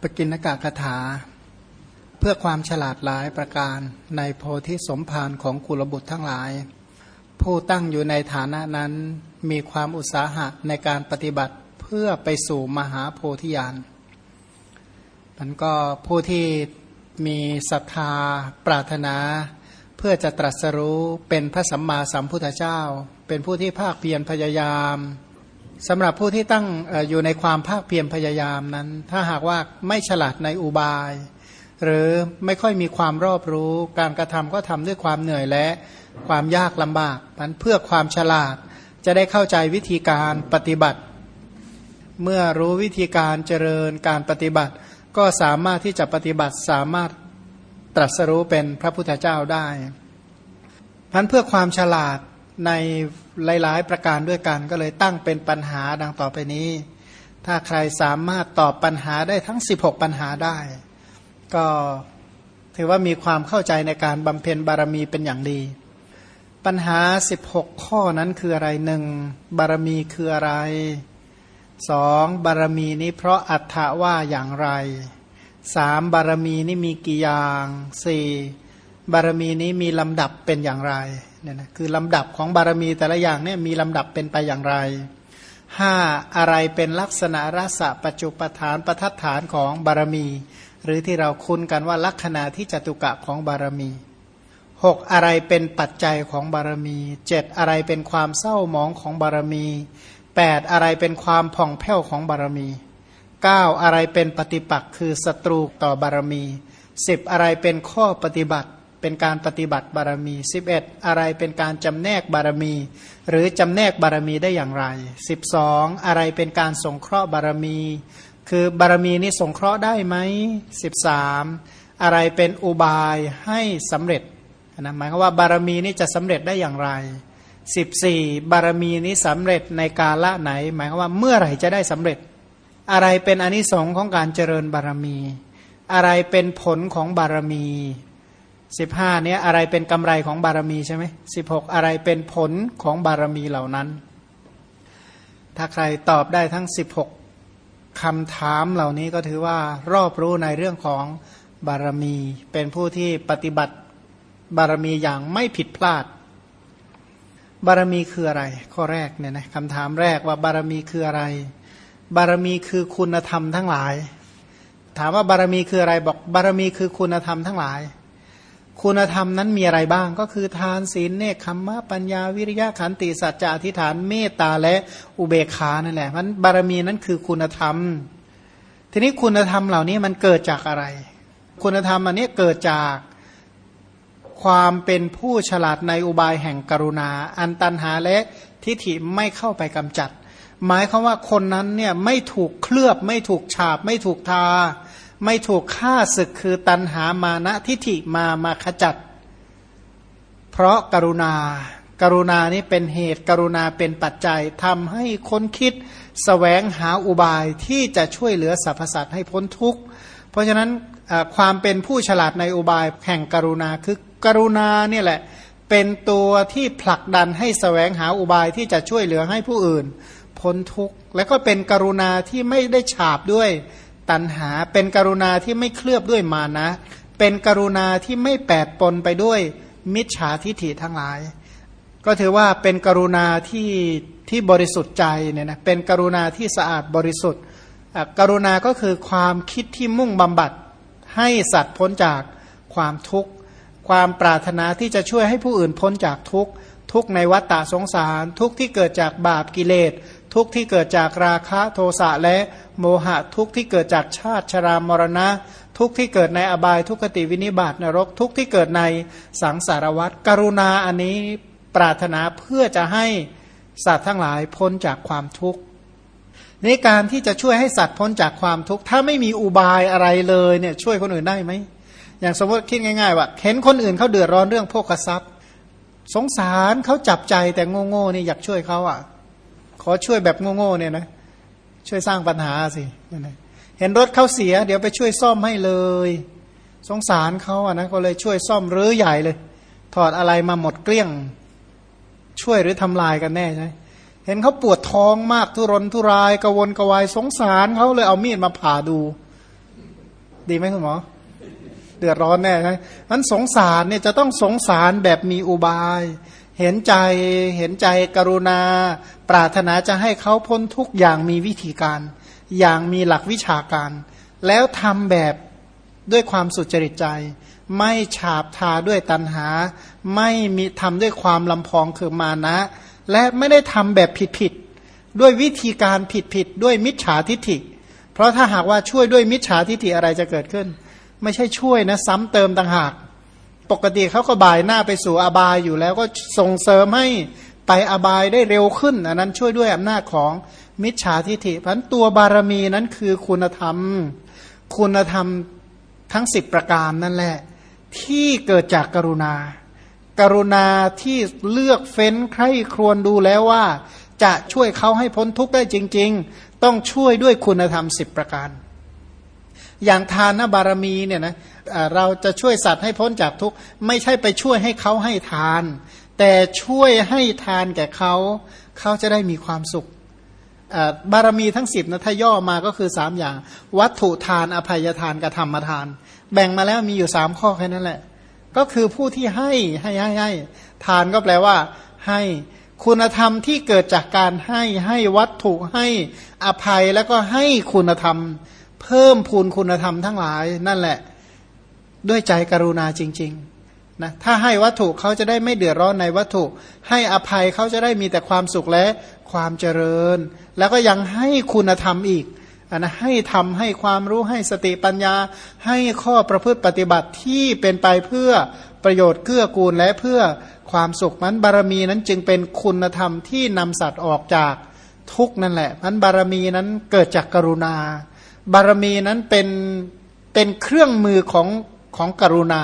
ปกินกะคาถา เพื่อความฉลาดหลายประการในโพธิสมภารของกุลบุตรทั้งหลาย ผู้ตั้งอยู่ในฐานะนั้นมีความอุตสาหะในการปฏิบัติเพื่อไปสู่มหาโพธิญาณมันก็ผู้ที่มีศรัทธาปรารถนา เพื่อจะตรัสรู้เป็นพระสัมมาสัมพุทธเจ้า เป็นผู้ที่ภาคเพียรพยายาม สำหรับผู้ที่ตั้งอยู่ในความภาคเพียรพยายามนั้น ถ้าหากว่าไม่ฉลาดในอุบาย หรือไม่ค่อยมีความรอบรู้ การกระทำก็ทำด้วยความเหนื่อยและความยากลำบากนั้นเพื่อความฉลาดจะได้เข้าใจวิธีการปฏิบัติ เมื่อรู้วิธีการเจริญการปฏิบัติ ก็สามารถที่จะปฏิบัติสามารถตรัสรู้เป็นพระพุทธเจ้าได้พันเพื่อความฉลาด ในหลาย ๆ ประการด้วยกัน ก็เลยตั้งเป็นปัญหาดังต่อไปนี้ ถ้าใครสามารถตอบปัญหาได้ทั้ง 16 ปัญหาได้ ก็ถือว่ามีความเข้าใจในการบำเพ็ญบารมีเป็นอย่างดี ปัญหา 16 ข้อนั้นคืออะไรหนึ่งบารมีคืออะไรสองบารมีนี้เพราะอัฏฐว่าอย่างไรสามบารมีนี้มีกี่อย่างสี่ บารมีนี้มีลำดับเป็นอย่างไรเนี่ยนะคือลำดับของบารมีแต่ละอย่างเนี่ยมีลำดับเป็นไปอย่างไรห้าอะไรเป็นลักษณะรสะปัจจุปฐานประทัดฐานของบารมี หรือที่เราคุ้นกันว่าลักษณะที่จตุกะของบารมีหกอะไรเป็นปัจจัยของบารมีเจ็ดอะไรเป็นความเศร้าหมองของบารมีแปดอะไรเป็นความผ่องแผ้วของบารมีเก้าอะไรเป็นปฏิปักษ์คือศัตรูต่อบารมีสิบอะไรเป็นข้อปฏิบัติ เป็นการปฏิบัติบารมี 11 อะไรเป็นการจำแนกบารมี หรือจำแนกบารมีได้อย่างไร 12 อะไรเป็นการสงเคราะห์บารมี คือบารมีนี้สงเคราะห์ได้ไหม 13 อะไรเป็นอุบายให้สำเร็จนะหมายความว่าบารมีนี้จะสำเร็จได้อย่างไร 14 บารมีนี้สำเร็จในกาละไหน หมายความว่าเมื่อไหร่จะได้สำเร็จ อะไรเป็นอนิสงค์ของการเจริญบารมี อะไรเป็นผลของบารมี สิบห้าเนี้ยอะไรเป็นกำไรของบารมีใช่ไหมสิบหกอะไรเป็นผลของบารมีเหล่านั้น ถ้าใครตอบได้ทั้งสิบหกคำถามเหล่านี้ก็ถือว่ารอบรู้ในเรื่องของบารมี เป็นผู้ที่ปฏิบัติบารมีอย่างไม่ผิดพลาด บารมีคืออะไร ข้อแรกเนี่ยนะคำถามแรกว่าบารมีคืออะไร บารมีคือคุณธรรมทั้งหลาย ถามว่าบารมีคืออะไรบอกบารมีคือคุณธรรมทั้งหลาย คุณธรรมนั้นมีอะไรบ้างก็คือทานศีลเนคขมมะปัญญาวิริยะขันติสัจจะอธิษฐานเมตตาและอุเบกขานั่นแหละมันบารมีนั้นคือคุณธรรม ทีนี้คุณธรรมเหล่านี้มันเกิดจากอะไร คุณธรรมอันนี้เกิดจากความเป็นผู้ฉลาดในอุบายแห่งกรุณา อันตันหาและทิฏฐิไม่เข้าไปกำจัด หมายคือว่าคนนั้นเนี่ยไม่ถูกเคลือบไม่ถูกฉาบ ไม่ถูกทา ไม่ถูกฆ่าศึกคือตันหามานะทิฐิมามาขจัด เพราะกรุณาการุณานี้เป็นเหตุกรุณาเป็นปัจจัยทำให้คนคิดสแสวงหาอุบายที่จะช่วยเหลือสรรพสัตว์ให้พ้นทุกข์ เพราะฉะนั้นความเป็นผู้ฉลาดในอุบายแห่งกรุณาคือกรุณาเนี่ยแหละเป็นตัวที่ผลักดันให้สแสวงหาอุบายที่จะช่วยเหลือให้ผู้อื่น พ้นทุกข์ และก็เป็นกรุณาที่ไม่ได้ฉาบด้วย ตัณหา เป็นกรุณาที่ไม่เคลือบด้วยมานะ เป็นกรุณาที่ไม่แปดปนไปด้วยมิจฉาทิฐิทั้งหลาย ก็ถือว่าเป็นกรุณาที่ที่บริสุทธิ์ใจเนี่ยนะเป็นกรุณาที่สะอาดบริสุทธิ์ กรุณาก็คือความคิดที่มุ่งบำบัดให้สัตว์พ้นจากความทุกข์ความปรารถนาที่จะช่วยให้ผู้อื่นพ้นจากทุกข์ทุกในวัฏฏะสงสาร ทุกที่เกิดจากบาปกิเลส ทุกที่เกิดจากราคะโทสะและโมหะทุกที่เกิดจากชาติชรามรณะ ทุกที่เกิดในอบายทุกขติวินิบาตนรก ทุกที่เกิดในสังสารวัฏกรุณาอันนี้ปรารถนาเพื่อจะให้สัตว์ทั้งหลายพ้นจากความทุกข์ในการที่จะช่วยให้สัตว์พ้นจากความทุกข์ถ้าไม่มีอุบายอะไรเลยเนี่ยช่วยคนอื่นได้ไหมอย่างสมมติคิดง่ายๆว่าเห็นคนอื่นเขาเดือดร้อนเรื่องพวกกระซับสงสารเขาจับใจแต่โง่ๆนี่อยากช่วยเขาอะ ขอช่วยแบบโง่ๆเนี่ยนะช่วยสร้างปัญหาสิเห็นรถเขาเสีย เดี๋ยวไปช่วยซ่อมให้เลย สงสารเขาอะนะก็เลยช่วยซ่อมรื้อใหญ่เลย ถอดอะไรมาหมดเกลี้ยง ช่วยหรือทำลายกันแน่ใช่เห็นเขาปวดท้องมากทุรนทุรายกวนกวายสงสารเขาเลยเอามีดมาผ่าดู ดีไหมคุณหมอเดือดร้อนแน่ใช่มันสงสารเนี่ยจะต้องสงสารแบบมีอุบาย เห็นใจเห็นใจกรุณา ปรารถนาจะให้เขาพ้นทุกอย่างมีวิธีการ อย่างมีหลักวิชาการ แล้วทำแบบด้วยความสุจริตใจ ไม่ฉาบทาด้วยตัณหา ไม่มีทำด้วยความลำพองคือมานะ และไม่ได้ทำแบบผิดๆด้วยวิธีการผิดๆด้วยมิจฉาทิฐิ เพราะถ้าหากว่าช่วยด้วยมิจฉาทิฐิอะไรจะเกิดขึ้น ไม่ใช่ช่วยนะซ้ำเติมต่างหาก ปกติเขาก็บ่ายหน้าไปสู่อบายอยู่แล้วก็ส่งเสริมให้ไปอบายได้เร็วขึ้น อันนั้นช่วยด้วยอำนาจของมิจฉาทิฏฐิพันตัวบารมีนั้นคือคุณธรรม คุณธรรมทั้งสิบประการนั่นแหละ ที่เกิดจากกรุณา กรุณาที่เลือกเฟ้นใครครวญดูแล้วว่า จะช่วยเขาให้พ้นทุกข์ได้จริง ๆ ต้องช่วยด้วยคุณธรรมสิบประการ อย่างทานบารมีเนี่ยนะ เราจะช่วยสัตว์ให้พ้นจากทุกข์ไม่ใช่ไปช่วยให้เขาให้ทาน แต่ช่วยให้ทานแก่เขาเขาจะได้มีความสุขบารมีทั้งสิบนะถ้าย่อมาก็คือสามอย่าง วัตถุทานอภัยทานกับธรรมทาน แบ่งมาแล้วมีอยู่สามข้อแค่นั้นแหละ ก็คือผู้ที่ให้ให้ให้ให้ทานก็แปลว่า ให้คุณธรรมที่เกิดจากการให้ให้วัตถุให้อภัยแล้วก็ให้คุณธรรม เพิ่มพูนคุณธรรมทั้งหลายนั่นแหละ ด้วยใจกรุณาจริงๆนะถ้าให้วัตถุเขาจะได้ไม่เดือดร้อนในวัตถุ ให้อภัยเขาจะได้มีแต่ความสุขและความเจริญ แล้วก็ยังให้คุณธรรมอีกอันนะให้ทำให้ความรู้ให้สติปัญญา ให้ข้อประพฤติปฏิบัติที่เป็นไปเพื่อประโยชน์เกื้อกูลและเพื่อความสุขมันบารมีนั้นจึงเป็นคุณธรรมที่นำสัตว์ออกจากทุกนั่นแหละมันบารมีนั้นเกิดจากกรุณา บารมีนั้นเป็นเป็นเครื่องมือของ ของกรุณา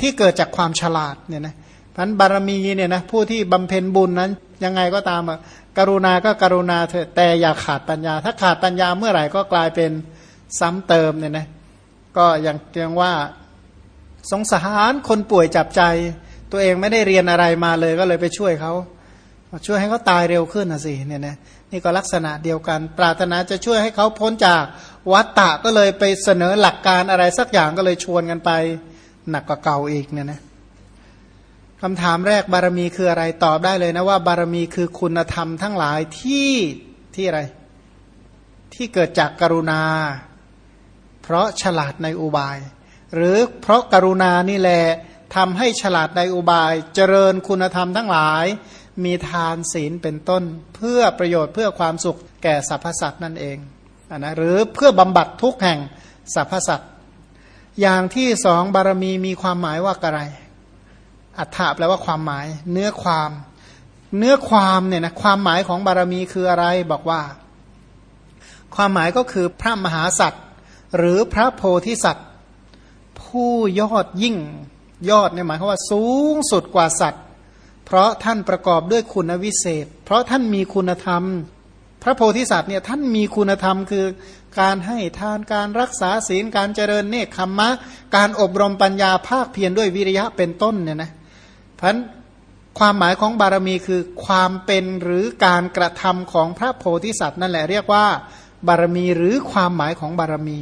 ที่เกิดจากความฉลาดเนี่ยนะพันบารมีเนี่ยนะผู้ที่บำเพ็ญบุญนั้นยังไงก็ตามกรุณาก็กรุณาเถอะแต่อย่าขาดปัญญา ถ้าขาดปัญญาเมื่อไหร่ก็กลายเป็นซ้ำเติมเนี่ยนะก็อย่างเรียงว่าสงสารคนป่วยจับใจ ตัวเองไม่ได้เรียนอะไรมาเลยก็เลยไปช่วยเขาช่วยให้เขาตายเร็วขึ้นนะสิเนี่ยนะ นี่ก็ลักษณะเดียวกัน ปรารถนาจะช่วยให้เขาพ้นจากวัตตะก็เลยไปเสนอหลักการอะไรสักอย่างก็เลยชวนกันไป หนักกว่าเก่าอีกเนี่ยนะคำถามแรกบารมีคืออะไรตอบได้เลยนะว่า บารมีคือคุณธรรมทั้งหลายที่ที่อะไร ที่เกิดจากกรุณา เพราะฉลาดในอุบาย หรือเพราะกรุณานี่แหละทำให้ฉลาดในอุบาย เจริญคุณธรรมทั้งหลาย มีทานศีลเป็นต้น เพื่อประโยชน์เพื่อความสุขแก่สรรพสัตว์นั่นเองอนะหรือเพื่อบำบัดทุกแห่งสรรพสัตว์อย่างที่สองบารมีมีความหมายว่าอะไร อัฏฐะแปลว่าความหมาย เนื้อความ เนื้อความเนี่ยนะความหมายของบารมีคืออะไรบอกว่า ความหมายก็คือพระมหาสัตว์หรือพระโพธิสัตว์ ผู้ยอดยิ่งยอดเนี่ยหมายความว่าสูงสุดกว่าสัตว์ เพราะท่านประกอบด้วยคุณวิเศษ เพราะท่านมีคุณธรรม พระโพธิสัตว์เนี่ยท่านมีคุณธรรมคือการให้ทานการรักษาศีลการเจริญเนคขมมะ การอบรมปัญญาภาคเพียรด้วยวิริยะเป็นต้นเนี่ยนะเพราะความหมายของบารมีคือความเป็นหรือการกระทำของพระโพธิสัตว์นั่นแหละเรียกว่า บารมีหรือความหมายของบารมี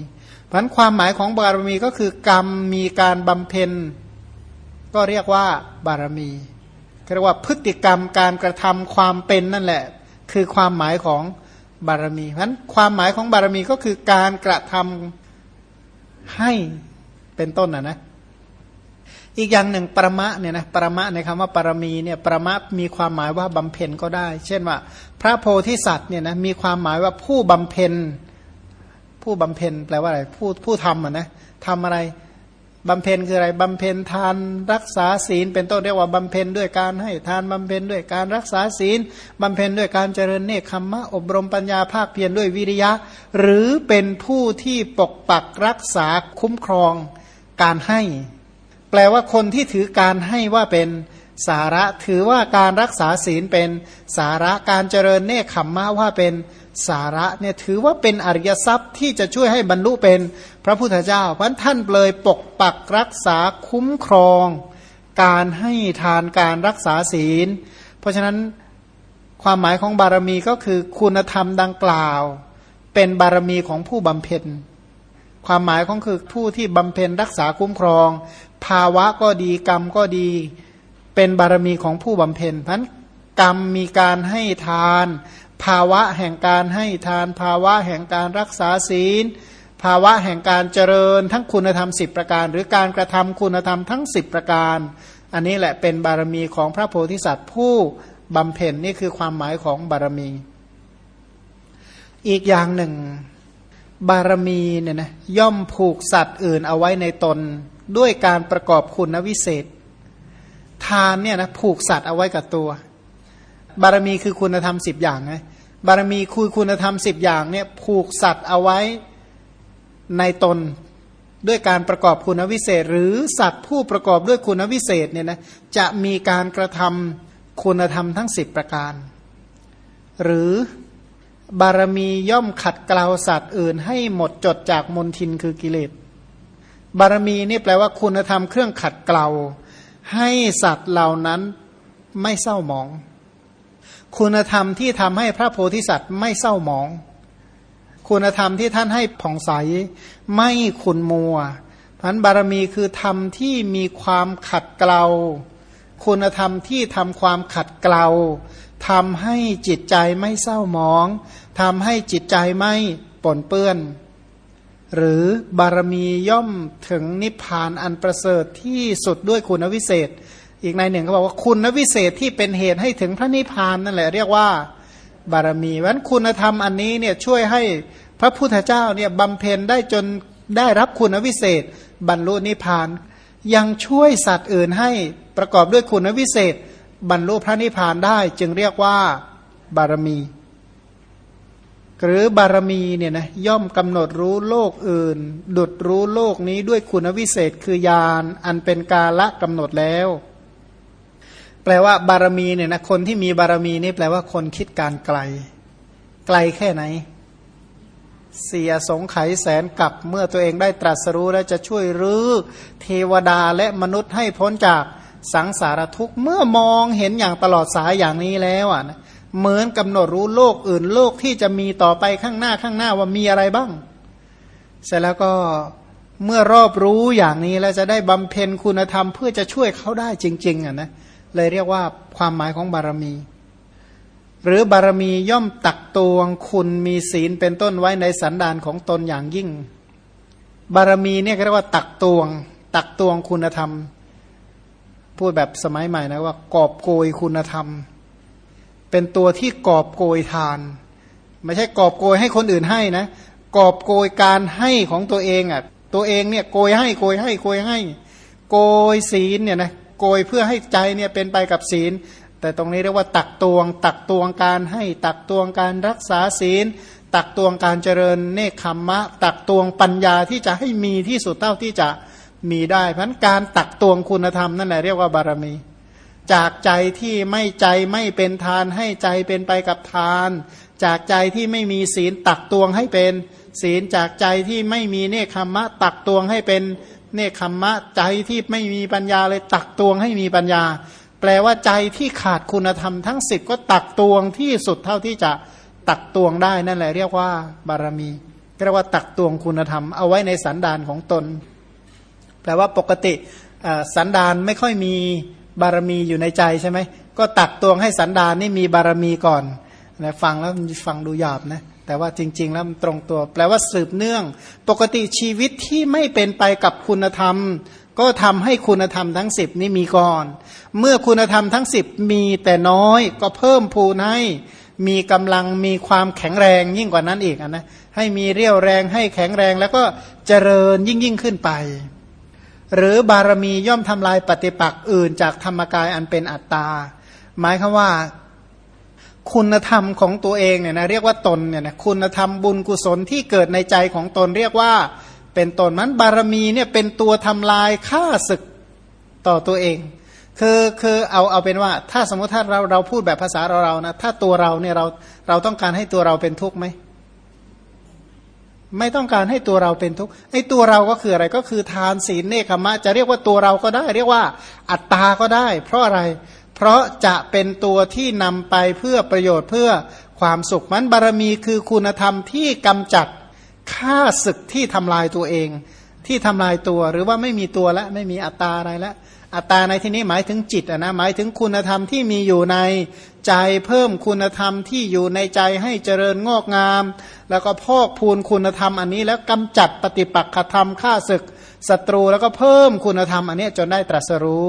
เพราะความหมายของบารมีก็คือกรรมมีการบำเพ็ญ ก็เรียกว่าบารมี เรียกว่าพฤติกรรมการกระทำความเป็นนั่นแหละ คือความหมายของบารมีเพราะความหมายของบารมีก็คือการกระทำให้เป็นต้นนะนะอีกอย่างหนึ่งประมะเนี่ยนะประมะในคำว่าปรมีเนี่ยประมะมีความหมายว่าบำเพ็ญก็ได้ เช่นว่า พระโพธิสัตว์เนี่ยนะมีความหมายว่าผู้บำเพ็ญผู้บำเพ็ญแปลว่าอะไรผู้ผู้ทำอะนะทำอะไร บำเพ็ญคืออะไรบำเพ็ญทานรักษาศีล เป็นต้นเรียกว่าบำเพ็ญด้วยการให้ทานบำเพ็ญด้วยการรักษาศีลบำเพ็ญด้วยการเจริญเนคขมมะอบรมปัญญาภาคเพียรด้วยวิริยะ หรือเป็นผู้ที่ปกปักรักษาคุ้มครองการให้ แปลว่าคนที่ถือการให้ว่าเป็นสาระถือว่าการรักษาศีลเป็นสาระการเจริญเนคขมมะว่าเป็นสาระเนี่ยถือว่าเป็นอริยทรัพย์ที่จะช่วยให้บรรลุเป็น ระพุทธเจ้าเพราะท่านเลยปกปักรักษาคุ้มครอง การให้ทานการรักษาศีล เพราะฉะนั้นความหมายของบารมีก็คือคุณธรรมดังกล่าว เป็นบารมีของผู้บำเพ็ญ ความหมายของคือผู้ที่บำเพ็ญรักษาคุ้มครอง ภาวะก็ดีกรรมก็ดี เป็นบารมีของผู้บำเพ็ญพันกรรมมีการให้ทาน ภาวะแห่งการให้ทาน ภาวะแห่งการรักษาศีล ภาวะแห่งการเจริญทั้งคุณธรรมสิบประการ หรือการกระทำคุณธรรมทั้งสิบประการ อันนี้แหละเป็นบารมีของพระโพธิสัตว์ผู้บำเพ็ญนี่คือความหมายของบารมี อีกอย่างหนึ่ง บารมีเนี่ยนะย่อมผูกสัตว์อื่นเอาไว้ในตนด้วยการประกอบคุณวิเศษ ทานเนี่ยนะผูกสัตว์เอาไว้กับตัว บารมีคือคุณธรรมสิบอย่างไงบารมีคือคุณธรรมสิบอย่างเนี่ยผูกสัตว์เอาไว้ ในตนด้วยการประกอบคุณวิเศษ หรือสัตว์ผู้ประกอบด้วยคุณวิเศษเนี่ยนะจะมีการกระทำคุณธรรมทั้งสิบประการ หรือบารมีย่อมขัดเกลาสัตว์อื่น ให้หมดจดจากมนทินคือกิเลสบารมีนี่แปลว่าคุณธรรมเครื่องขัดเกลาให้สัตว์เหล่านั้นไม่เศร้าหมอง คุณธรรมที่ทำให้พระโพธิสัตว์ไม่เศร้าหมอง คุณธรรมที่ท่านให้ผ่องใส ไม่ขุนมัวพันบารมีคือธรรมที่มีความขัดเกลา คุณธรรมที่ทำความขัดเกลาทำให้จิตใจไม่เศร้าหมองทำให้จิตใจไม่ปนเปื้อน หรือบารมีย่อมถึงนิพพานอันประเสริฐที่สุดด้วยคุณวิเศษ อีกในหนึ่งเขาบอกว่าคุณวิเศษที่เป็นเหตุให้ถึงพระนิพพานนั่นแหละเรียกว่า บารมีวันคุณธรรมอันนี้เนี่ยช่วยให้พระพุทธเจ้าเนี่ยบำเพ็ญได้จนได้รับคุณวิเศษ บรรลุนิพพาน ยังช่วยสัตว์อื่นให้ประกอบด้วยคุณวิเศษ บรรลุพระนิพพานได้จึงเรียกว่าบารมี หรือบารมีเนี่ยนะย่อมกำหนดรู้โลกอื่น ดุดรู้โลกนี้ด้วยคุณวิเศษคือญาณอันเป็นกาละกำหนดแล้ว แปลว่าบารมีเนี่ยนะคนที่มีบารมีนี่แปลว่าคนคิดการไกล ไกลแค่ไหน เสียสงไขแสนกับเมื่อตัวเองได้ตรัสรู้แล้วจะช่วยรื้อเทวดาและมนุษย์ให้พ้นจากสังสารทุกข์เมื่อมองเห็นอย่างตลอดสายอย่างนี้แล้วอะนะเหมือนกำหนดรู้โลกอื่นโลกที่จะมีต่อไปข้างหน้าข้างหน้าว่ามีอะไรบ้าง เสร็จแล้วก็เมื่อรอบรู้อย่างนี้แล้วจะได้บำเพ็ญคุณธรรมเพื่อจะช่วยเขาได้จริง ๆอะนะเเลยเรียกว่าความหมายของบารมี หรือบารมีย่อมตักตวงคุณมีศีลเป็นต้นไว้ในสันดานของตนอย่างยิ่ง บารมีเนี่ยเรียกว่าตักตวง ตักตวงคุณธรรม พูดแบบสมัยใหม่นะว่ากอบโกยคุณธรรม เป็นตัวที่กอบโกยทาน ไม่ใช่กอบโกยให้คนอื่นให้นะกอบโกยการให้ของตัวเองอะตัวเองเนี่ยโกยให้โกยให้โกยให้ โกยศีลเนี่ยนะ โกยเพื่อให้ใจเนี่ยเป็นไปกับศีล แต่ตรงนี้เรียกว่าตักตวง ตักตวงการให้ตักตวงการรักษาศีล ตักตวงการเจริญเนคขมมะ ตักตวงปัญญาที่จะให้มีที่สุดเท่าที่จะมีได้เพราะการตักตวงคุณธรรมนั่นแหละเรียกว่าบารมี จากใจที่ไม่ใจไม่เป็นทานให้ใจเป็นไปกับทาน จากใจที่ไม่มีศีลตักตวงให้เป็น ศีลจากใจที่ไม่มีเนคขมะตักตวงให้เป็น เนคขมมะใจที่ไม่มีปัญญาเลยตักตวงให้มีปัญญา แปลว่าใจที่ขาดคุณธรรมทั้งสิบก็ตักตวงที่สุดเท่าที่จะตักตวงได้นั่นแหละเรียกว่าบารมีเรียกว่าตักตวงคุณธรรมเอาไว้ในสันดานของตน แปลว่าปกติสันดานไม่ค่อยมีบารมีอยู่ในใจใช่ไหมก็ตักตวงให้สันดานนี่มีบารมีก่อนนะฟังแล้วฟังดูหยาบนะ แต่ว่าจริง ๆ แล้วมันตรงตัว แปลว่าสืบเนื่อง ปกติชีวิตที่ไม่เป็นไปกับคุณธรรม ก็ทำให้คุณธรรมทั้งสิบนี้มีก่อน เมื่อคุณธรรมทั้งสิบมีแต่น้อย ก็เพิ่มพูนให้มีกำลังมีความแข็งแรงยิ่งกว่านั้นอีกนะให้มีเรี่ยวแรงให้แข็งแรงแล้วก็เจริญยิ่งยิ่งขึ้นไป หรือบารมีย่อมทำลายปฏิปักษ์อื่นจากธรรมกายอันเป็นอัตตา หมายคือว่า คุณธรรมของตัวเองเนี่ยนะเรียกว่าตนเนี่ยนะคุณธรรมบุญกุศลที่เกิดในใจของตนเรียกว่าเป็นตนมันบารมีเนี่ยเป็นตัวทำลายฆ่าศึกต่อตัวเอง คือคือเอาเอาเป็นว่า ถ้าสมมติถ้าเราเราพูดแบบภาษาเราเรานะถ้าตัวเราเนี่ยเราเราต้องการให้ตัวเราเป็นทุกข์ไหมไม่ต้องการให้ตัวเราเป็นทุกข์ไอ้ตัวเราก็คืออะไรก็คือทานศีลเนคขมะจะเรียกว่าตัวเราก็ได้ เรียกว่าอัตตาก็ได้ เพราะอะไร เพราะจะเป็นตัวที่นำไปเพื่อประโยชน์เพื่อความสุขมันบารมีคือคุณธรรมที่กำจัดฆ่าศึกที่ทำลายตัวเอง ที่ทำลายตัวหรือว่าไม่มีตัวแล้วไม่มีอัตตาอะไรแล้วอัตตาในที่นี้หมายถึงจิตนะหมายถึงคุณธรรมที่มีอยู่ในใจเพิ่มคุณธรรมที่อยู่ในใจให้เจริญงอกงาม แล้วก็พอกพูนคุณธรรมอันนี้แล้วกำจัดปฏิปักษธรรมฆ่าศึกศัตรูแล้วก็เพิ่มคุณธรรมอันนี้จนได้ตรัสรู้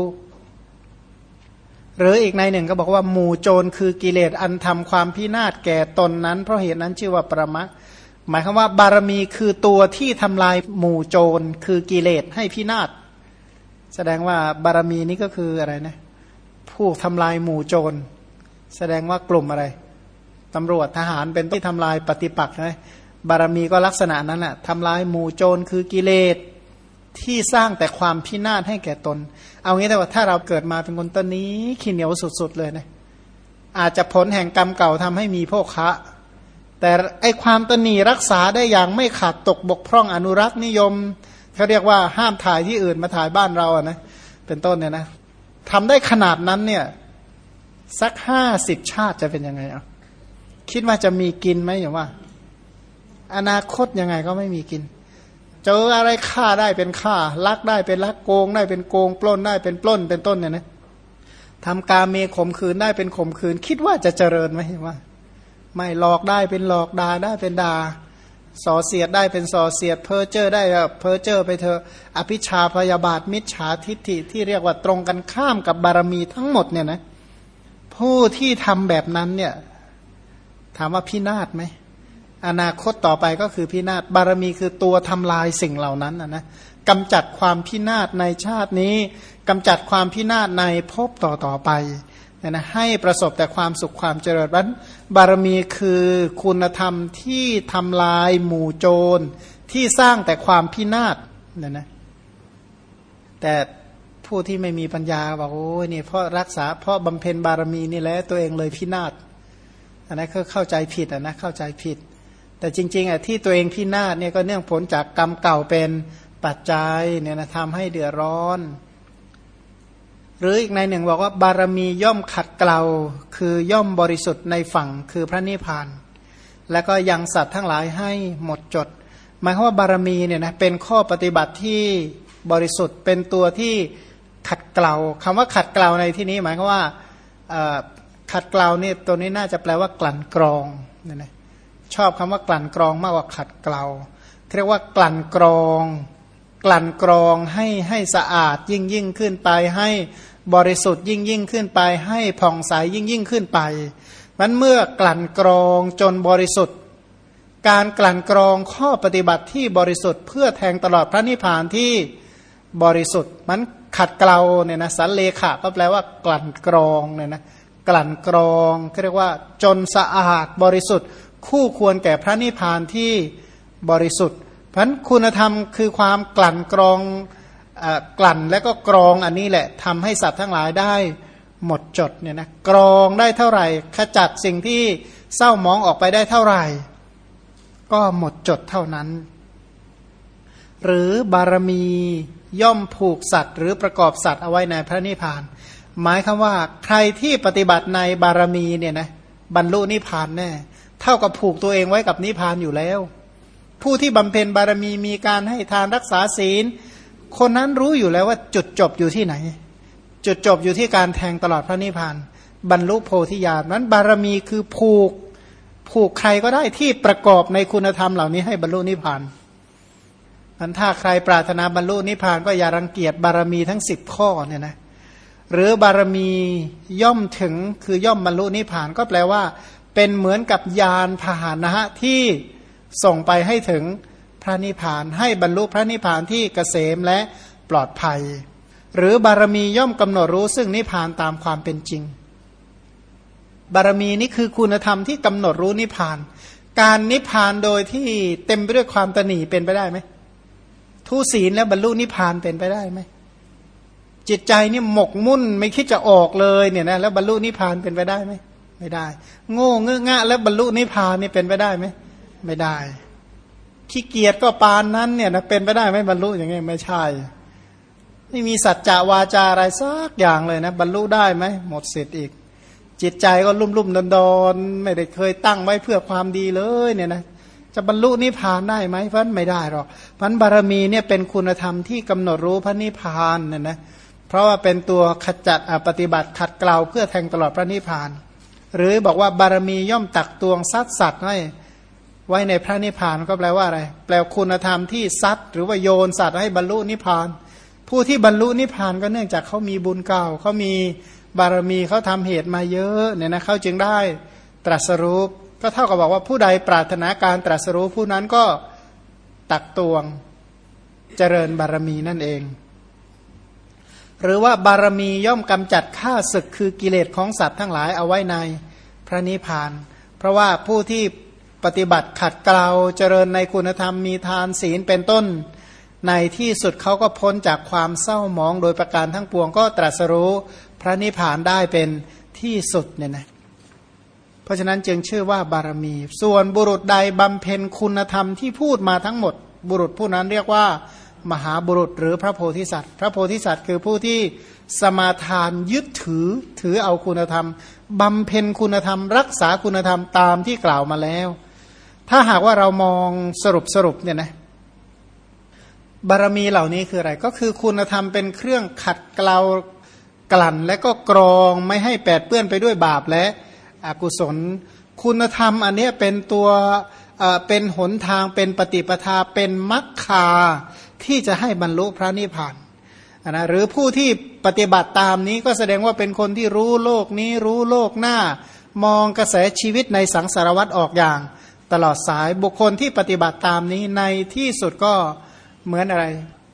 หรืออีกในหนึ่งก็บอกว่าหมู่โจรคือกิเลสอันทำความพินาศแก่ตนนั้น เพราะเหตุนั้นชื่อว่าประมะหมายความว่าบารมีคือตัวที่ทำลายหมู่โจรคือกิเลสให้พินาศแสดงว่าบารมีนี้ก็คืออะไรนะผู้ทำลายหมู่โจร แสดงว่ากลุ่มอะไรตำรวจทหารเป็นที่ทำลายปฏิปักษ์นะบารมีก็ลักษณะนั้นแหละทำลายหมู่โจรคือกิเลส ที่สร้างแต่ความพินาศให้แก่ตน เอางี้แต่ว่าถ้าเราเกิดมาเป็นคนต้นนี้ขี้เหนียวสุดๆเลยนะอาจจะผลแห่งกรรมเก่าทำให้มีโภคะ แต่ไอความตนีรักษาได้อย่างไม่ขาดตกบกพร่องอนุรักษ์นิยมเขาเรียกว่าห้ามถ่ายที่อื่นมาถ่ายบ้านเราอะนะเป็นต้นเนี่ยนะทำได้ขนาดนั้นเนี่ยสักห้าสิบชาติจะเป็นยังไงอะคิดว่าจะมีกินไหมอย่างว่า อนาคตยังไงก็ไม่มีกิน เจออะไรฆ่าได้เป็นฆ่าลักได้เป็นลักโกงได้เป็นโกง ปล้นได้เป็นปล้นเป็นต้นเนี่ยนะทำกาเมข่มขืนได้เป็นข่มขืน คิดว่าจะเจริญไหมว่า ไม่หลอกได้เป็นหลอกด่าได้เป็นด่าส่อเสียดได้เป็นส่อเสียด เพ้อเจ้อได้เพ้อเจ้อไปเถอะอภิชฌาพยาบาทมิจฉาทิฏฐิที่เรียกว่าตรงกันข้ามกับบารมีทั้งหมดเนี่ยนะผู้ที่ทำแบบนั้นเนี่ย ถามว่าพินาศไหม อนาคตต่อไปก็คือพินาศบารมีคือตัวทำลายสิ่งเหล่านั้นนะนะกำจัดความพินาศในชาตินี้กำจัดความพินาศในภพต่อต่อไปนี่ยนะให้ประสบแต่ความสุขความเจริญบันบารมีคือคุณธรรมที่ทำลายหมู่โจร ที่สร้างแต่ความพินาศเนี่ยนะแต่ผู้ที่ไม่มีปัญญาบอกโอ้ยนี่เพราะรักษาเพราะบำเพ็ญบารมีนี่แหละตัวเองเลยพินาศอันนั้นก็เข้าใจผิดอะนะเข้าใจผิด แต่จริงๆอะที่ตัวเองพินาศเนี่ยก็เนื่องผลจากกรรมเก่าเป็นปัจจัยเนี่ยนะทำให้เดือดร้อน หรืออีกในหนึ่งบอกว่าบารมีย่อมขัดเกลาคือย่อมบริสุทธิ์ในฝั่งคือพระนิพพาน แล้วก็ยังสัตว์ทั้งหลายให้หมดจด หมายความว่าบารมีเนี่ยนะเป็นข้อปฏิบัติที่บริสุทธิ์เป็นตัวที่ขัดเกลาคำว่าขัดเกลาในที่นี้หมายความว่าขัดเกลาเนี่ยตัวนี้น่าจะแปลว่ากลั่นกรองเนี่ยนะ ชอบคำว่ากลั่นกรองมากกว่าขัดเกลาเรียกว่ากลั่นกรอง กลั่นกรองให้ให้สะอาดยิ่งยิ่งขึ้นไป ให้บริสุทธิ์ยิ่งยิ่งขึ้นไป ให้ผ่องใสยิ่งยิ่งขึ้นไปมันเมื่อกลั่นกรองจนบริสุทธิ์ การกลั่นกรองข้อปฏิบัติที่บริสุทธิ์เพื่อแทงตลอดพระนิพพานที่บริสุทธิ์ มันขัดเกลาเนี่ยนะสันเลขะก็แปลว่ากลั่นกรองเนี่ยนะกลั่นกรองเรียกว่าจนสะอาดบริสุทธิ์ คู่ควรแก่พระนิพพานที่บริสุทธิ์พันคุณธรรมคือความกลั่นกรองกลั่นและก็กรองอันนี้แหละทำให้สัตว์ทั้งหลายได้หมดจดเนี่ยนะกรองได้เท่าไหร่ ขจัดสิ่งที่เศร้ามองออกไปได้เท่าไหร่ ก็หมดจดเท่านั้น หรือบารมีย่อมผูกสัตว์ หรือประกอบสัตว์เอาไว้ในพระนิพพาน หมายคำว่า ใครที่ปฏิบัติในบารมีเนี่ยนะบรรลุนิพพานแน่ เท่ากับผูกตัวเองไว้กับนิพพานอยู่แล้ว ผู้ที่บำเพ็ญบารมีมีการให้ทานรักษาศีล คนนั้นรู้อยู่แล้วว่าจุดจบอยู่ที่ไหน จุดจบอยู่ที่การแทงตลอดพระนิพพาน บรรลุโพธิญาณนั้นบารมีคือผูกผูกใครก็ได้ที่ประกอบในคุณธรรมเหล่านี้ให้บรรลุนิพพานมันถ้าใครปรารถนาบรรลุนิพพานก็อย่ารังเกียจบารมีทั้งสิบข้อเนี่ยนะหรือบารมีย่อมถึงคือย่อมบรรลุนิพพานก็แปลว่า เป็นเหมือนกับยานพาหนะที่ส่งไปให้ถึงพระนิพพาน ให้บรรลุพระนิพพานที่เกษมและปลอดภัย หรือบารมีย่อมกำหนดรู้ซึ่งนิพพานตามความเป็นจริง บารมีนี้คือคุณธรรมที่กำหนดรู้นิพพาน การนิพพานโดยที่เต็มไปด้วยความตนีเป็นไปได้ไหมทุศีลแล้วบรรลุนิพพานเป็นไปได้ไหมจิตใจนี่หมกมุ่นไม่คิดจะออกเลยเนี่ยนะแล้วบรรลุนิพพานเป็นไปได้ไหม ไม่ได้ โง่เงื้องะ แล้วบรรลุนิพพานนี่เป็นไปได้ไหมไม่ได้ขี้เกียจก็ปานนั้นเนี่ยนะเป็นไปได้ไหมบรรลุอย่างงี้ไม่ใช่ ไม่มีสัจจะวาจาอะไรสักอย่างเลยนะบรรลุได้ไหมหมดสิทธิ์อีก จิตใจก็ลุ่มลุ่มดอนดอนไม่ได้เคยตั้งไว้เพื่อความดีเลยเนี่ยนะจะบรรลุนิพพานได้ไหมเพราะไม่ได้หรอกพันบารมีเนี่ยเป็นคุณธรรมที่กำหนดรู้พระนิพพานเนี่ยนะเพราะว่าเป็นตัวขจัดปฏิบัติขัดเกลาเพื่อแทงตลอดพระนิพพาน หรือบอกว่าบารมีย่อมตักตวงซัดสัตว์ให้ไว้ในพระนิพพานก็แปลว่าอะไร แปลคุณธรรมที่ซัดหรือว่าโยนสัตว์ให้บรรลุนิพพาน ผู้ที่บรรลุนิพพานก็เนื่องจากเขามีบุญเก่าเขามีบารมีเขาทำเหตุมาเยอะเนี่ยนะเขาจึงได้ตรัสรู้ก็เท่ากับบอกว่าผู้ใดปรารถนาการตรัสรู้ผู้นั้นก็ตักตวงเจริญบารมีนั่นเอง หรือว่าบารมีย่อมกำจัดข้าศึกคือกิเลสของสัตว์ทั้งหลายเอาไว้ในพระนิพพาน เพราะว่าผู้ที่ปฏิบัติขัดเกลาเจริญในคุณธรรมมีทานศีลเป็นต้น ในที่สุดเขาก็พ้นจากความเศร้าหมองโดยประการทั้งปวงก็ตรัสรู้พระนิพพานได้เป็นที่สุดเนี่ยนะเพราะฉะนั้นจึงชื่อว่าบารมี ส่วนบุรุษใดบำเพ็ญคุณธรรมที่พูดมาทั้งหมด บุรุษผู้นั้นเรียกว่า มหาบุรุษหรือพระโพธิสัตว์ พระโพธิสัตว์คือผู้ที่สมาทานยึดถือถือเอาคุณธรรมบำเพ็ญคุณธรรม รักษาคุณธรรมตามที่กล่าวมาแล้ว ถ้าหากว่าเรามองสรุปสรุปเนี่ยนะบารมีเหล่านี้คืออะไร ก็คือคุณธรรมเป็นเครื่องขัดเกลากลั่น และก็กรองไม่ให้แปดเปื้อนไปด้วยบาปและอกุศล คุณธรรมอันนี้เป็นตัวเป็นหนทางเป็นปฏิปทาเป็นมัคคา ที่จะให้บรรลุพระนิพพานนะหรือผู้ที่ปฏิบัติตามนี้ก็แสดงว่าเป็นคนที่รู้โลกนี้รู้โลกหน้า มองกระแสชีวิตในสังสารวัตรออกอย่าง ตลอดสายบุคคลที่ปฏิบัติตามนี้ในที่สุดก็เหมือนอะไร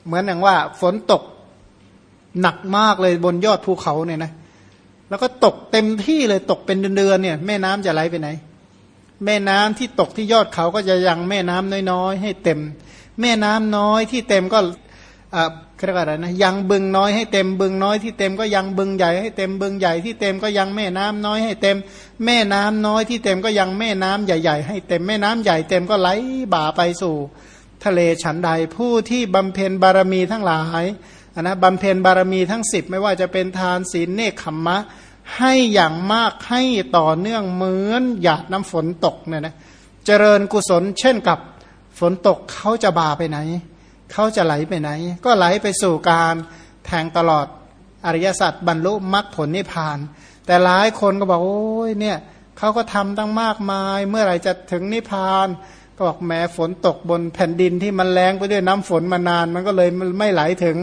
เหมือนอย่างว่าฝนตกหนักมากเลยบนยอดภูเขาเนี่ยนะแล้วก็ตกเต็มที่เลยตกเป็นเดือนๆเนี่ย แม่น้ำจะไหลไปไหน แม่น้ำที่ตกที่ยอดเขาก็จะยังแม่น้ำน้อยๆ ให้เต็ม แม่น้ำน้อยที่เต็มก็อ่าเรียกว่าอะไรนะยังบึงน้อยให้เต็มบึงน้อยที่เต็มก็ยังบึงใหญ่ให้เต็มบึงใหญ่ที่เต็มก็ยังแม่น้ำน้อยให้เต็ม แม่น้ำน้อยที่เต็มก็ยังแม่น้ำใหญ่ ๆ ให้เต็มแม่น้ำใหญ่เต็มก็ไหลบ่าไปสู่ ทะเลฉันใดผู้ที่บำเพ็ญบารมีทั้งหลายนนะบำเพ็ญบารมีทั้งสิบไม่ว่าจะเป็นทานศีลเนคขมมะ ให้อย่างมากให้ต่อเนื่องเหมือนหยาดน้ำฝนตกเนี่ยนะเจริญกุศลเช่นกับ ฝนตกเขาจะบาไปไหน เขาจะไหลไปไหน ก็ไหลไปสู่การแทงตลอดอริยสัจบรรลุมรรคผลนิพพาน แต่หลายคนก็บอกโอ้ยเนี่ยเขาก็ทำตั้งมากมาย เมื่อไหร่จะถึงนิพพาน ก็บอกแม้ฝนตกบนแผ่นดินที่มันแรงไปด้วยน้ำฝนมานาน มันก็เลยไม่ไหลถึง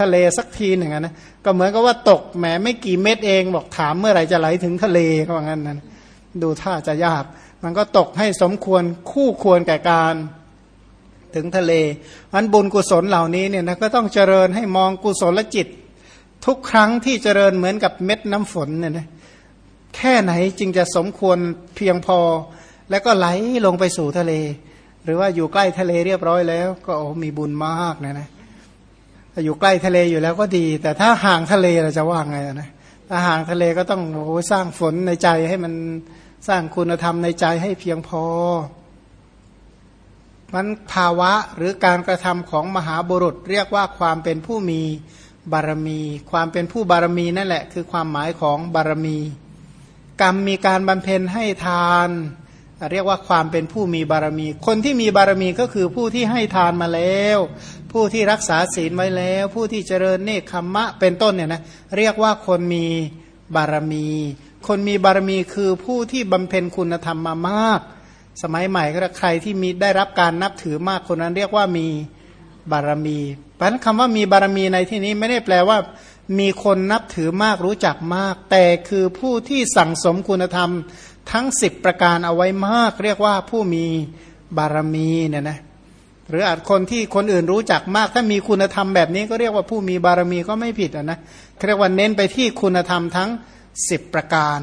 ทะเลสักทีหนึ่งนะก็เหมือนกับว่าตกแหมไม่กี่เม็ดเองบอกถามเมื่อไหร่จะไหลถึงทะเลก็ว่างั้นนะดูท่าจะยาก มันก็ตกให้สมควรคู่ควรแก่การ ถึงทะเลอันบุญกุศลเหล่านี้เนี่ยนะก็ต้องเจริญให้มองกุศลจิต ทุกครั้งที่เจริญเหมือนกับเม็ดน้ำฝนเนี่ยนะแค่ไหนจึงจะสมควรเพียงพอ แล้วก็ไหลลงไปสู่ทะเล หรือว่าอยู่ใกล้ทะเลเรียบร้อยแล้ว ก็โอ้มีบุญมากนะนะอยู่ใกล้ทะเลอยู่แล้วก็ดี แต่ถ้าห่างทะเลเราจะว่าไงนะถ้าห่างทะเลก็ต้องโอ้สร้างฝนในใจให้มันสร้างคุณธรรมในใจให้เพียงพอ มันภาวะหรือการกระทำของมหาบุรุษ เรียกว่าความเป็นผู้มีบารมี ความเป็นผู้บารมีนั่นแหละ คือความหมายของบารมี กรรมมีการบำเพ็ญให้ทาน เรียกว่าความเป็นผู้มีบารมี คนที่มีบารมีก็คือผู้ที่ให้ทานมาแล้ว ผู้ที่รักษาศีลไว้แล้ว ผู้ที่เจริญเนคขมมะเป็นต้นเนี่ยนะเรียกว่าคนมีบารมี คนมีบารมีคือผู้ที่บำเพ็ญคุณธรรมมามาก สมัยใหม่ก็ใครที่มีได้รับการนับถือมากคนนั้นเรียกว่ามีบารมีเพราะนั้นคำว่ามีบารมีในที่นี้ไม่ได้แปลว่า มีคนนับถือมากรู้จักมาก แต่คือผู้ที่สั่งสมคุณธรรมทั้งสิบประการเอาไว้มาก เรียกว่าผู้มีบารมีเนี่ยนะหรืออาจคนที่คนอื่นรู้จักมาก ถ้ามีคุณธรรมแบบนี้ก็เรียกว่าผู้มีบารมีก็ไม่ผิดนะเรียกว่าเน้นไปที่คุณธรรมทั้งสิบประการ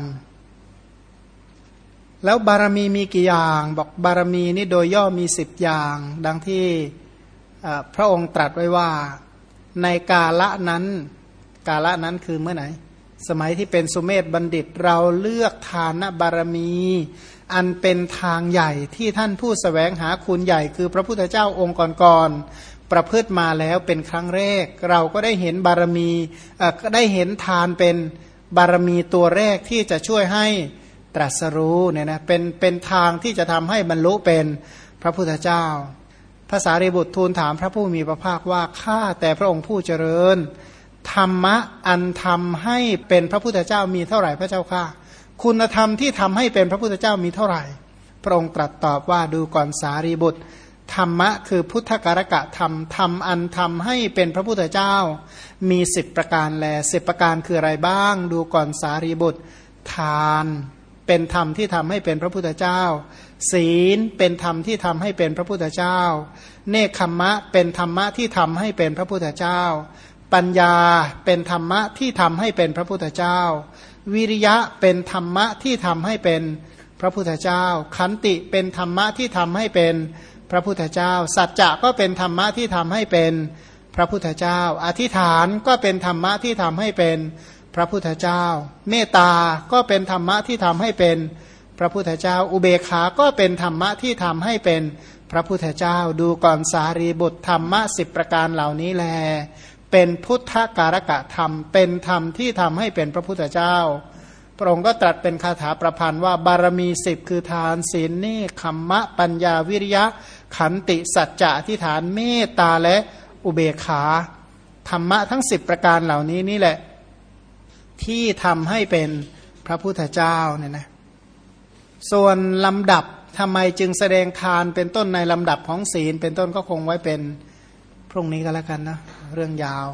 แล้วบารมีมีกี่อย่าง บอกบารมีนี่โดยย่อมีสิบอย่าง ดังที่พระองค์ตรัสไว้ว่าในกาละนั้น กาละนั้นคือเมื่อไหร่สมัยที่เป็นสุเมธบัณฑิตเราเลือกทานบารมี อันเป็นทางใหญ่ที่ท่านผู้สแสวงหาคุณใหญ่ คือพระพุทธเจ้าองค์ก่อนๆประพฤติมาแล้วเป็นครั้งแรก เราก็ได้เห็นบารมีก็ได้เห็นทานเป็นบารมีตัวแรกที่จะช่วยให้ ตรัสรู้เนี่ยนะเป็นเป็นทางที่จะทำให้บรรลุเป็นพระพุทธเจ้าภาษารีบุตรทูลถามพระผู้มีพระภาคว่าข้าแต่พระองค์ผู้เจริญ ธรรมะอันทำให้เป็นพระพุทธเจ้ามีเท่าไหร่พระเจ้าค่ะคุณธรรมที่ทำให้เป็นพระพุทธเจ้ามีเท่าไหร่ พระองค์ตรัสตอบว่าดูก่อนสารีบุตร ธรรมะคือพุทธการกะธรรมธรรมอันทำให้เป็นพระพุทธเจ้า มีสิบประการแลสิบประการคืออะไรบ้าง ดูก่อนสารีบุตร ทาน เป็นธรรมที่ทำให้เป็นพระพุทธเจ้า ศีลเป็นธรรมที่ทำให้เป็นพระพุทธเจ้า เนคขมมะเป็นธรรมะที่ทำให้เป็นพระพุทธเจ้า ปัญญาเป็นธรรมะที่ทำให้เป็นพระพุทธเจ้า วิริยะเป็นธรรมะที่ทำให้เป็นพระพุทธเจ้า ขันติเป็นธรรมะที่ทำให้เป็นพระพุทธเจ้า สัจจะก็เป็นธรรมะที่ทำให้เป็นพระพุทธเจ้า อธิษฐานก็เป็นธรรมะที่ทำให้เป็น พระพุทธเจ้า เมตตาก็เป็นธรรมะที่ทำให้เป็นพระพุทธเจ้า อุเบกขาก็เป็นธรรมะที่ทำให้เป็นพระพุทธเจ้า ดูก่อนสารีบุตรธรรมะสิบประการเหล่านี้แล เป็นพุทธการกะธรรม เป็นธรรมที่ทำให้เป็นพระพุทธเจ้า พระองค์ก็ตรัสเป็นคาถาประพันธ์ว่าบารมีสิบคือทานศีลนี่คัมมะปัญญาวิริยะ ขันติสัจจะที่ฐานเมตตาและอุเบกขาธรรมะทั้งสิบประการเหล่านี้นี่แหละ ที่ทำให้เป็นพระพุทธเจ้าเนี่ยนะส่วนลำดับทำไมจึงแสดงทานเป็นต้นในลำดับของศีล เป็นต้นก็คงไว้เป็นพรุ่งนี้ก็แล้วกันนะเรื่องยาว